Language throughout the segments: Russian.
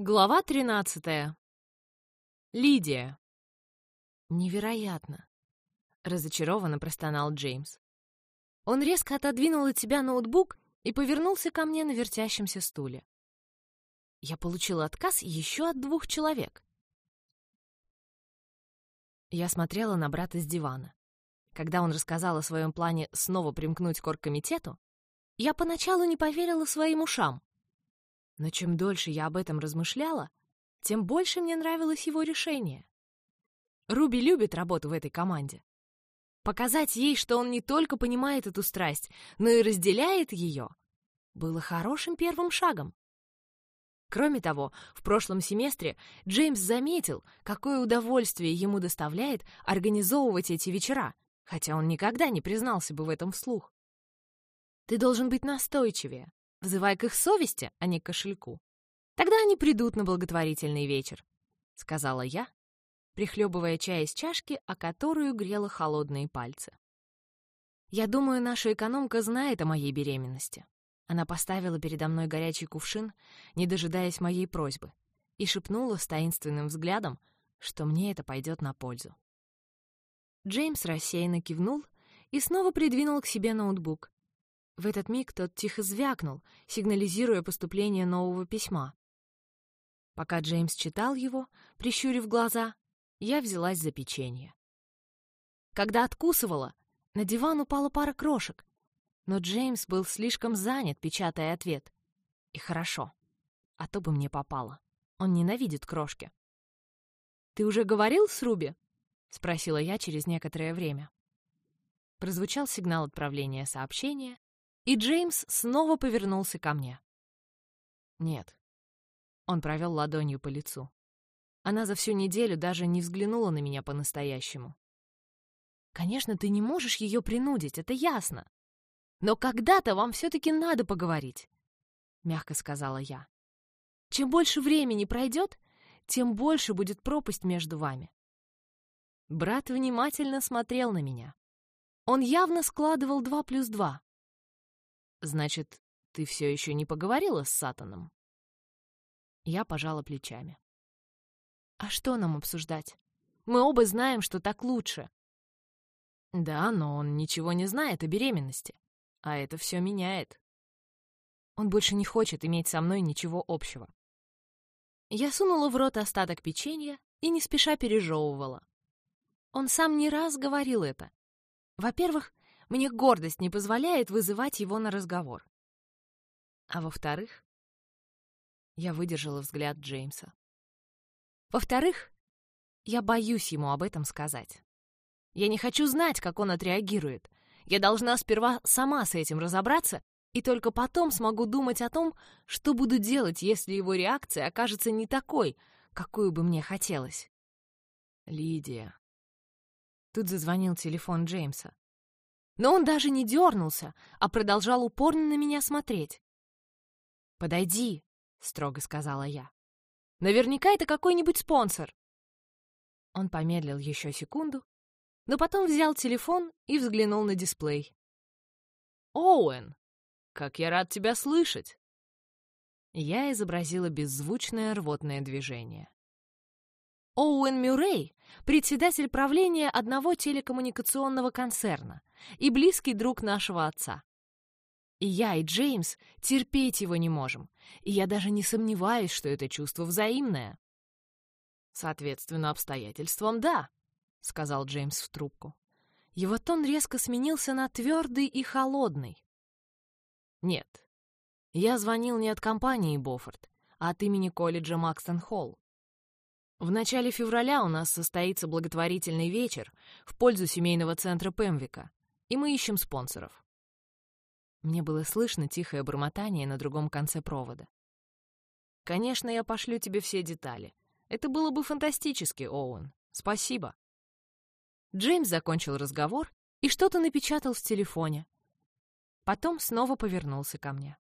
Глава 13. Лидия. Невероятно. Разочарованно простонал Джеймс. Он резко отодвинул от себя ноутбук и повернулся ко мне на вертящемся стуле. Я получил отказ еще от двух человек. Я смотрела на брата с дивана. Когда он рассказал о своем плане снова примкнуть к оргкомитету, я поначалу не поверила своим ушам. Но чем дольше я об этом размышляла, тем больше мне нравилось его решение. Руби любит работу в этой команде. Показать ей, что он не только понимает эту страсть, но и разделяет ее, было хорошим первым шагом. Кроме того, в прошлом семестре Джеймс заметил, какое удовольствие ему доставляет организовывать эти вечера, хотя он никогда не признался бы в этом вслух. Ты должен быть настойчивее, взывая к их совести, а не к кошельку. Тогда они придут на благотворительный вечер», — сказала я, прихлебывая чай из чашки, о которую грела холодные пальцы. «Я думаю, наша экономка знает о моей беременности». Она поставила передо мной горячий кувшин, не дожидаясь моей просьбы, и шепнула с таинственным взглядом, что мне это пойдет на пользу. Джеймс рассеянно кивнул и снова придвинул к себе ноутбук, в этот миг тот тихо звякнул, сигнализируя поступление нового письма. Пока Джеймс читал его, прищурив глаза, я взялась за печенье. Когда откусывала, на диван упала пара крошек, но Джеймс был слишком занят, печатая ответ. И хорошо, а то бы мне попало. Он ненавидит крошки. «Ты уже говорил с Руби?» — спросила я через некоторое время. Прозвучал сигнал отправления сообщения, и Джеймс снова повернулся ко мне. «Нет». Он провел ладонью по лицу. Она за всю неделю даже не взглянула на меня по-настоящему. «Конечно, ты не можешь ее принудить, это ясно. Но когда-то вам все-таки надо поговорить», — мягко сказала я. «Чем больше времени пройдет, тем больше будет пропасть между вами». Брат внимательно смотрел на меня. Он явно складывал два плюс два. Значит, ты все еще не поговорила с Сатаном? Я пожала плечами. А что нам обсуждать? Мы оба знаем, что так лучше. Да, но он ничего не знает о беременности. А это все меняет. Он больше не хочет иметь со мной ничего общего. Я сунула в рот остаток печенья и не спеша пережевывала. Он сам не раз говорил это. Во-первых, мне гордость не позволяет вызывать его на разговор. А во-вторых, я выдержала взгляд Джеймса. Во-вторых, я боюсь ему об этом сказать. Я не хочу знать, как он отреагирует. Я должна сперва сама с этим разобраться, и только потом смогу думать о том, что буду делать, если его реакция окажется не такой, какую бы мне хотелось. Лидия. Тут зазвонил телефон Джеймса. Но он даже не дернулся, а продолжал упорно на меня смотреть. «Подойди», — строго сказала я. «Наверняка это какой-нибудь спонсор». Он помедлил еще секунду, но потом взял телефон и взглянул на дисплей. «Оуэн, как я рад тебя слышать!» Я изобразила беззвучное рвотное движение. Оуэн Мюррей — председатель правления одного телекоммуникационного концерна и близкий друг нашего отца. И я, и Джеймс терпеть его не можем, и я даже не сомневаюсь, что это чувство взаимное. «Соответственно, обстоятельствам, да», — сказал Джеймс в трубку. Его тон резко сменился на твердый и холодный. «Нет, я звонил не от компании Боффорд, а от имени колледжа Макстон Холл. В начале февраля у нас состоится благотворительный вечер в пользу семейного центра Пемвика, и мы ищем спонсоров. Мне было слышно тихое бормотание на другом конце провода. Конечно, я пошлю тебе все детали. Это было бы фантастически, Оуэн. Спасибо. Джеймс закончил разговор и что-то напечатал в телефоне. Потом снова повернулся ко мне.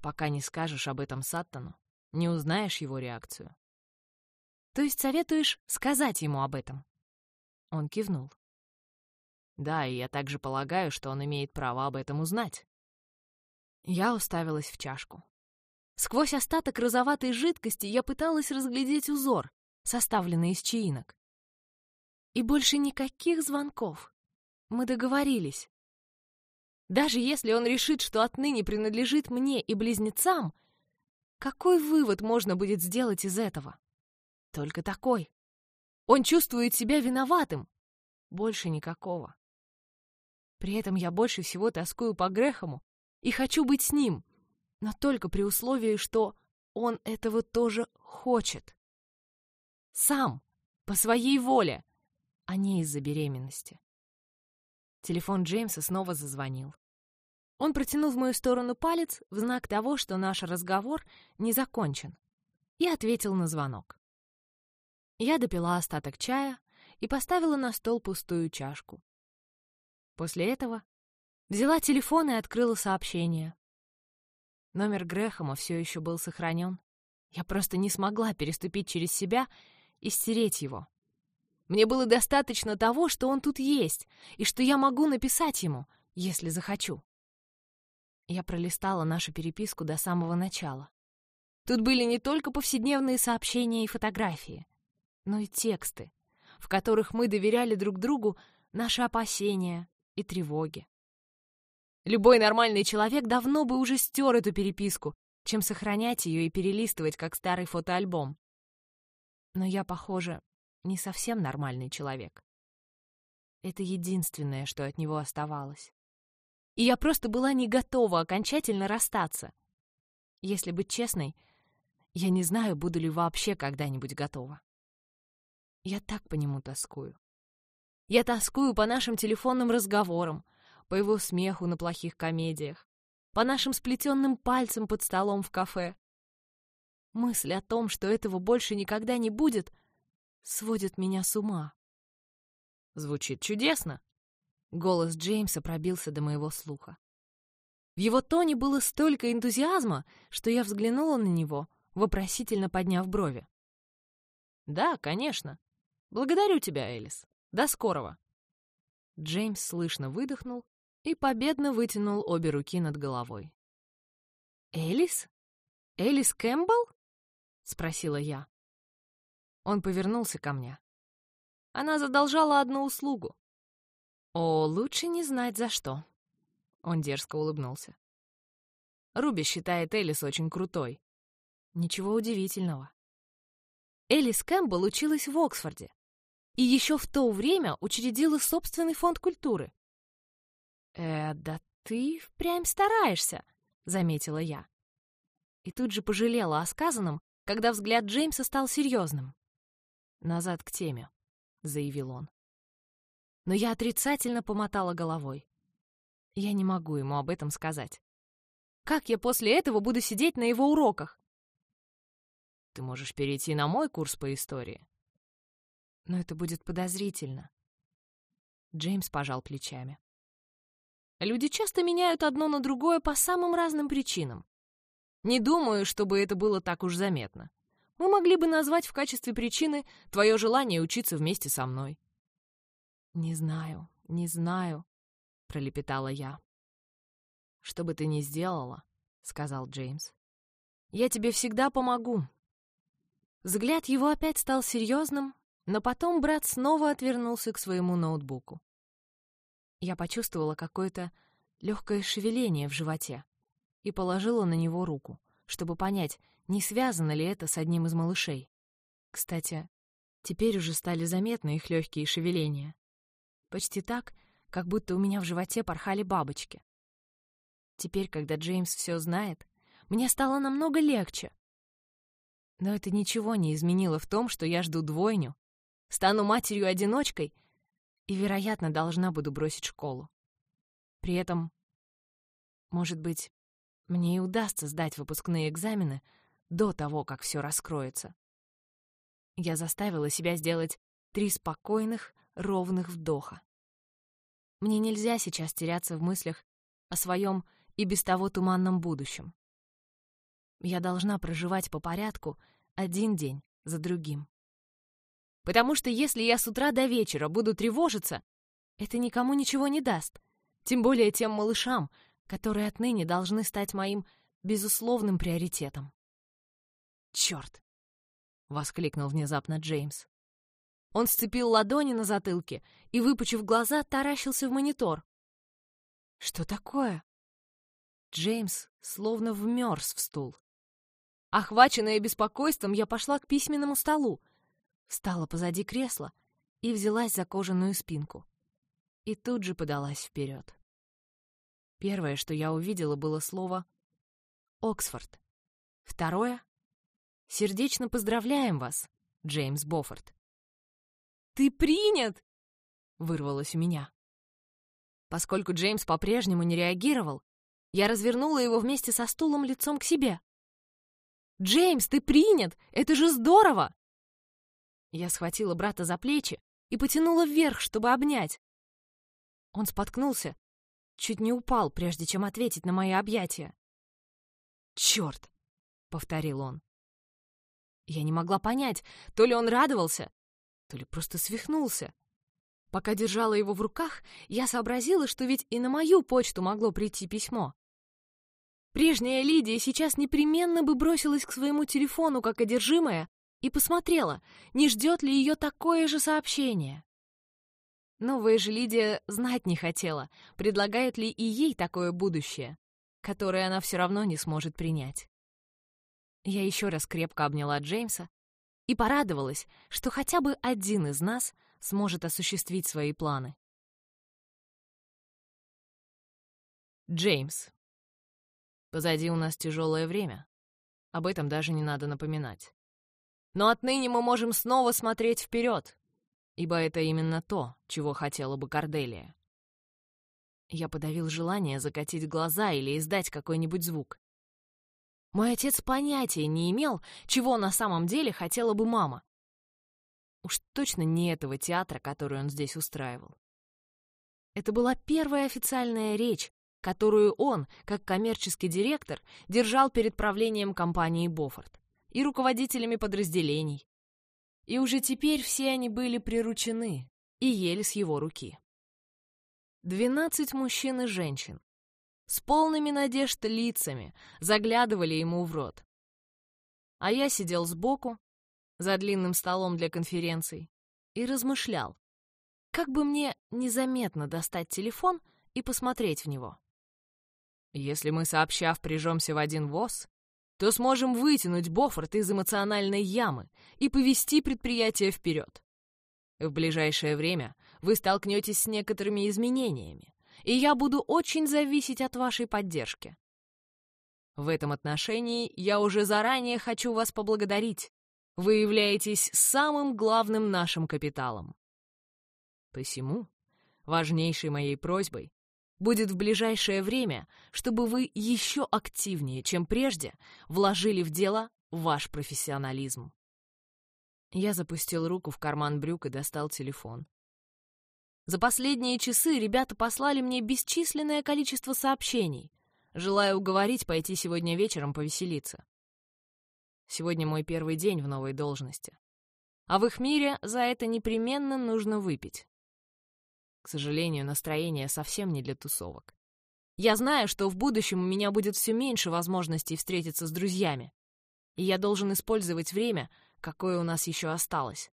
Пока не скажешь об этом Саттону, не узнаешь его реакцию. То есть советуешь сказать ему об этом?» Он кивнул. «Да, и я также полагаю, что он имеет право об этом узнать». Я уставилась в чашку. Сквозь остаток розоватой жидкости я пыталась разглядеть узор, составленный из чаинок. И больше никаких звонков. Мы договорились. Даже если он решит, что отныне принадлежит мне и близнецам, какой вывод можно будет сделать из этого? Только такой. Он чувствует себя виноватым. Больше никакого. При этом я больше всего тоскую по Грехому и хочу быть с ним, но только при условии, что он этого тоже хочет. Сам, по своей воле, а не из-за беременности. Телефон Джеймса снова зазвонил. Он протянул в мою сторону палец в знак того, что наш разговор не закончен, и ответил на звонок. Я допила остаток чая и поставила на стол пустую чашку. После этого взяла телефон и открыла сообщение. Номер Грэхэма все еще был сохранен. Я просто не смогла переступить через себя и стереть его. Мне было достаточно того, что он тут есть, и что я могу написать ему, если захочу. Я пролистала нашу переписку до самого начала. Тут были не только повседневные сообщения и фотографии, но и тексты, в которых мы доверяли друг другу наши опасения и тревоги. Любой нормальный человек давно бы уже стер эту переписку, чем сохранять ее и перелистывать, как старый фотоальбом. Но я, похоже, не совсем нормальный человек. Это единственное, что от него оставалось и я просто была не готова окончательно расстаться. Если быть честной, я не знаю, буду ли вообще когда-нибудь готова. Я так по нему тоскую. Я тоскую по нашим телефонным разговорам, по его смеху на плохих комедиях, по нашим сплетенным пальцам под столом в кафе. Мысль о том, что этого больше никогда не будет, сводит меня с ума. Звучит чудесно, Голос Джеймса пробился до моего слуха. В его тоне было столько энтузиазма, что я взглянула на него, вопросительно подняв брови. «Да, конечно. Благодарю тебя, Элис. До скорого». Джеймс слышно выдохнул и победно вытянул обе руки над головой. «Элис? Элис Кэмпбелл?» — спросила я. Он повернулся ко мне. Она задолжала одну услугу. О, лучше не знать за что. Он дерзко улыбнулся. Руби считает Элис очень крутой. Ничего удивительного. Элис Кэмпбелл училась в Оксфорде и еще в то время учредила собственный фонд культуры. «Э, да ты впрямь стараешься», — заметила я. И тут же пожалела о сказанном, когда взгляд Джеймса стал серьезным. «Назад к теме», — заявил он но я отрицательно помотала головой. Я не могу ему об этом сказать. Как я после этого буду сидеть на его уроках? Ты можешь перейти на мой курс по истории. Но это будет подозрительно. Джеймс пожал плечами. Люди часто меняют одно на другое по самым разным причинам. Не думаю, чтобы это было так уж заметно. Мы могли бы назвать в качестве причины твое желание учиться вместе со мной. «Не знаю, не знаю», — пролепетала я. «Что бы ты ни сделала», — сказал Джеймс, — «я тебе всегда помогу». Взгляд его опять стал серьезным, но потом брат снова отвернулся к своему ноутбуку. Я почувствовала какое-то легкое шевеление в животе и положила на него руку, чтобы понять, не связано ли это с одним из малышей. Кстати, теперь уже стали заметны их легкие шевеления. Почти так, как будто у меня в животе порхали бабочки. Теперь, когда Джеймс все знает, мне стало намного легче. Но это ничего не изменило в том, что я жду двойню, стану матерью-одиночкой и, вероятно, должна буду бросить школу. При этом, может быть, мне и удастся сдать выпускные экзамены до того, как все раскроется. Я заставила себя сделать три спокойных, ровных вдоха. Мне нельзя сейчас теряться в мыслях о своем и без того туманном будущем. Я должна проживать по порядку один день за другим. Потому что если я с утра до вечера буду тревожиться, это никому ничего не даст, тем более тем малышам, которые отныне должны стать моим безусловным приоритетом. «Чёрт!» — воскликнул внезапно Джеймс. Он сцепил ладони на затылке и, выпучив глаза, таращился в монитор. «Что такое?» Джеймс словно вмерз в стул. Охваченная беспокойством, я пошла к письменному столу, встала позади кресла и взялась за кожаную спинку. И тут же подалась вперед. Первое, что я увидела, было слово «Оксфорд». Второе — «Сердечно поздравляем вас, Джеймс Боффорд». «Ты принят!» — вырвалось у меня. Поскольку Джеймс по-прежнему не реагировал, я развернула его вместе со стулом лицом к себе. «Джеймс, ты принят! Это же здорово!» Я схватила брата за плечи и потянула вверх, чтобы обнять. Он споткнулся, чуть не упал, прежде чем ответить на мои объятия. «Черт!» — повторил он. Я не могла понять, то ли он радовался, то ли просто свихнулся. Пока держала его в руках, я сообразила, что ведь и на мою почту могло прийти письмо. Прежняя Лидия сейчас непременно бы бросилась к своему телефону, как одержимая, и посмотрела, не ждет ли ее такое же сообщение. Новая же Лидия знать не хотела, предлагает ли и ей такое будущее, которое она все равно не сможет принять. Я еще раз крепко обняла Джеймса и порадовалась, что хотя бы один из нас сможет осуществить свои планы. Джеймс. Позади у нас тяжелое время. Об этом даже не надо напоминать. Но отныне мы можем снова смотреть вперед, ибо это именно то, чего хотела бы Корделия. Я подавил желание закатить глаза или издать какой-нибудь звук. Мой отец понятия не имел, чего на самом деле хотела бы мама. Уж точно не этого театра, который он здесь устраивал. Это была первая официальная речь, которую он, как коммерческий директор, держал перед правлением компании «Боффорд» и руководителями подразделений. И уже теперь все они были приручены и ели с его руки. Двенадцать мужчин и женщин, с полными надежд лицами, заглядывали ему в рот. А я сидел сбоку, за длинным столом для конференций, и размышлял, как бы мне незаметно достать телефон и посмотреть в него. Если мы сообща впряжемся в один воз, то сможем вытянуть Боффорд из эмоциональной ямы и повести предприятие вперед. В ближайшее время вы столкнетесь с некоторыми изменениями, и я буду очень зависеть от вашей поддержки. В этом отношении я уже заранее хочу вас поблагодарить. Вы являетесь самым главным нашим капиталом. Посему важнейшей моей просьбой будет в ближайшее время, чтобы вы еще активнее, чем прежде, вложили в дело ваш профессионализм. Я запустил руку в карман брюк и достал телефон. За последние часы ребята послали мне бесчисленное количество сообщений, желая уговорить пойти сегодня вечером повеселиться. Сегодня мой первый день в новой должности. А в их мире за это непременно нужно выпить. К сожалению, настроение совсем не для тусовок. Я знаю, что в будущем у меня будет все меньше возможностей встретиться с друзьями, и я должен использовать время, какое у нас еще осталось.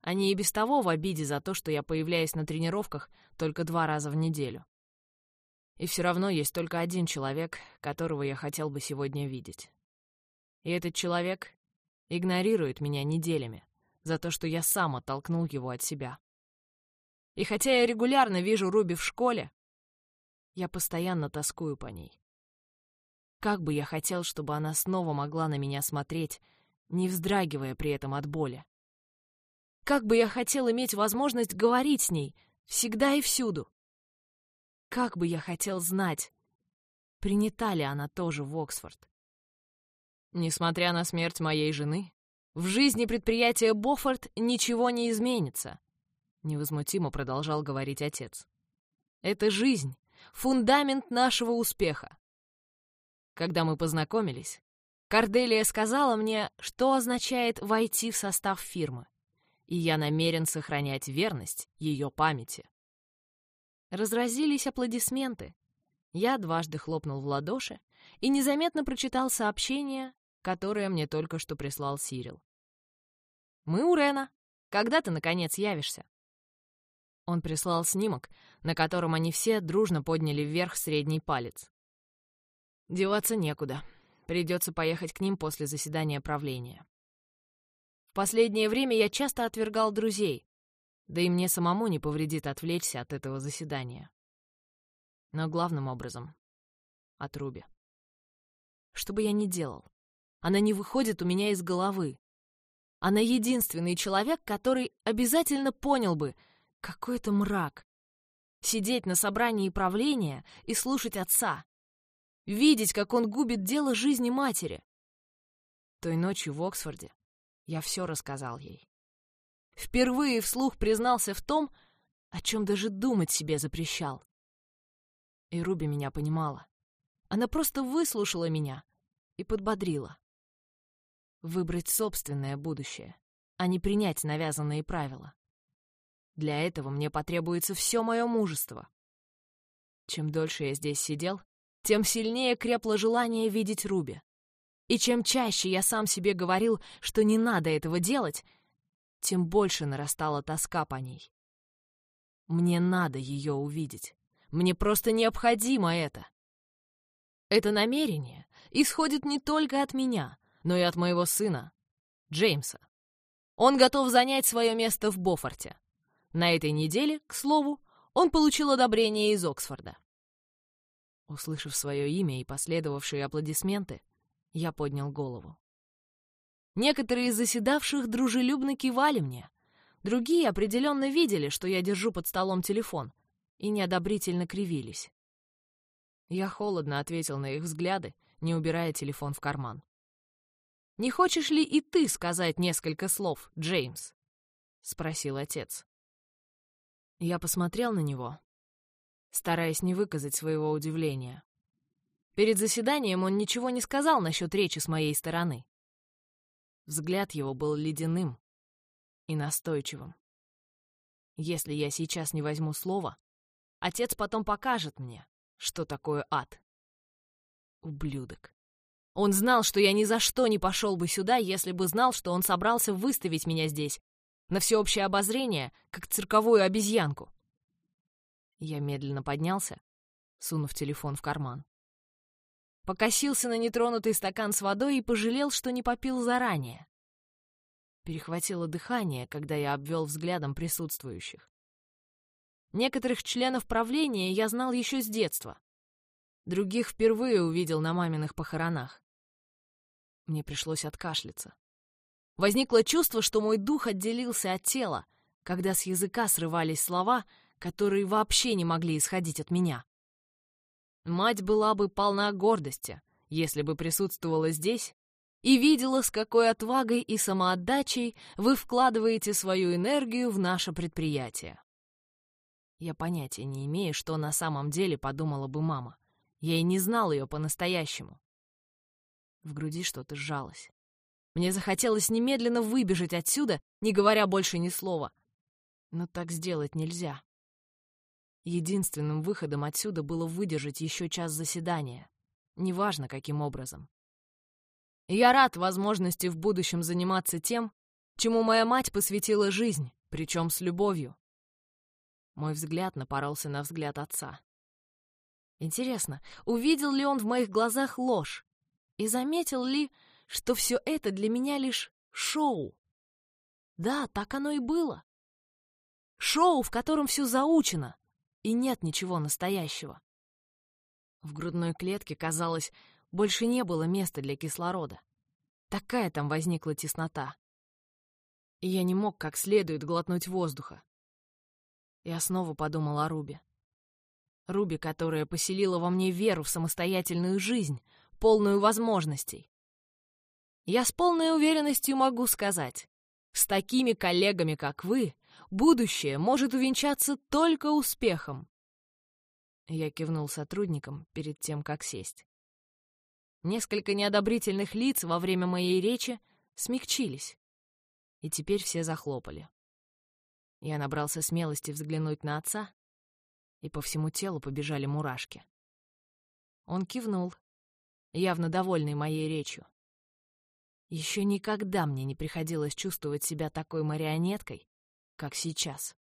Они и без того в обиде за то, что я появляюсь на тренировках только два раза в неделю. И все равно есть только один человек, которого я хотел бы сегодня видеть. И этот человек игнорирует меня неделями за то, что я сам оттолкнул его от себя. И хотя я регулярно вижу Руби в школе, я постоянно тоскую по ней. Как бы я хотел, чтобы она снова могла на меня смотреть, не вздрагивая при этом от боли. Как бы я хотел иметь возможность говорить с ней всегда и всюду. Как бы я хотел знать, принята ли она тоже в Оксфорд. Несмотря на смерть моей жены, в жизни предприятия Боффорд ничего не изменится. Невозмутимо продолжал говорить отец. Это жизнь, фундамент нашего успеха. Когда мы познакомились, Корделия сказала мне, что означает войти в состав фирмы, и я намерен сохранять верность ее памяти. Разразились аплодисменты. Я дважды хлопнул в ладоши и незаметно прочитал сообщение, которое мне только что прислал Сирил. «Мы у Рена. Когда ты, наконец, явишься?» Он прислал снимок, на котором они все дружно подняли вверх средний палец. Деваться некуда. Придется поехать к ним после заседания правления. В последнее время я часто отвергал друзей, да и мне самому не повредит отвлечься от этого заседания. Но главным образом — от Руби. Что бы я ни делал, она не выходит у меня из головы. Она единственный человек, который обязательно понял бы, какой это мрак. Сидеть на собрании правления и слушать отца. Видеть, как он губит дело жизни матери. Той ночью в Оксфорде я все рассказал ей. Впервые вслух признался в том, о чем даже думать себе запрещал. И Руби меня понимала. Она просто выслушала меня и подбодрила. Выбрать собственное будущее, а не принять навязанные правила. Для этого мне потребуется все мое мужество. Чем дольше я здесь сидел, тем сильнее крепло желание видеть Руби. И чем чаще я сам себе говорил, что не надо этого делать, тем больше нарастала тоска по ней. Мне надо ее увидеть. Мне просто необходимо это. Это намерение исходит не только от меня, но и от моего сына, Джеймса. Он готов занять свое место в Бофорте. На этой неделе, к слову, он получил одобрение из Оксфорда. Услышав свое имя и последовавшие аплодисменты, я поднял голову. Некоторые из заседавших дружелюбно кивали мне. Другие определенно видели, что я держу под столом телефон, и неодобрительно кривились. Я холодно ответил на их взгляды, не убирая телефон в карман. «Не хочешь ли и ты сказать несколько слов, Джеймс?» — спросил отец. Я посмотрел на него, стараясь не выказать своего удивления. Перед заседанием он ничего не сказал насчет речи с моей стороны. Взгляд его был ледяным и настойчивым. Если я сейчас не возьму слово, отец потом покажет мне, что такое ад. Ублюдок. Он знал, что я ни за что не пошел бы сюда, если бы знал, что он собрался выставить меня здесь, на всеобщее обозрение, как цирковую обезьянку. Я медленно поднялся, сунув телефон в карман. Покосился на нетронутый стакан с водой и пожалел, что не попил заранее. Перехватило дыхание, когда я обвел взглядом присутствующих. Некоторых членов правления я знал еще с детства. Других впервые увидел на маминых похоронах. Мне пришлось откашляться. Возникло чувство, что мой дух отделился от тела, когда с языка срывались слова, которые вообще не могли исходить от меня. Мать была бы полна гордости, если бы присутствовала здесь и видела, с какой отвагой и самоотдачей вы вкладываете свою энергию в наше предприятие. Я понятия не имею, что на самом деле подумала бы мама. Я и не знал ее по-настоящему. В груди что-то сжалось. Мне захотелось немедленно выбежать отсюда, не говоря больше ни слова. Но так сделать нельзя. Единственным выходом отсюда было выдержать еще час заседания. Неважно, каким образом. Я рад возможности в будущем заниматься тем, чему моя мать посвятила жизнь, причем с любовью. Мой взгляд напоролся на взгляд отца. Интересно, увидел ли он в моих глазах ложь? И заметил ли, что все это для меня лишь шоу? Да, так оно и было. Шоу, в котором все заучено, и нет ничего настоящего. В грудной клетке, казалось, больше не было места для кислорода. Такая там возникла теснота. И я не мог как следует глотнуть воздуха. Я снова подумал о Руби. Руби, которая поселила во мне веру в самостоятельную жизнь, полную возможностей. Я с полной уверенностью могу сказать, с такими коллегами, как вы, будущее может увенчаться только успехом. Я кивнул сотрудникам перед тем, как сесть. Несколько неодобрительных лиц во время моей речи смягчились, и теперь все захлопали. Я набрался смелости взглянуть на отца, и по всему телу побежали мурашки. Он кивнул, явно довольный моей речью. Еще никогда мне не приходилось чувствовать себя такой марионеткой, как сейчас.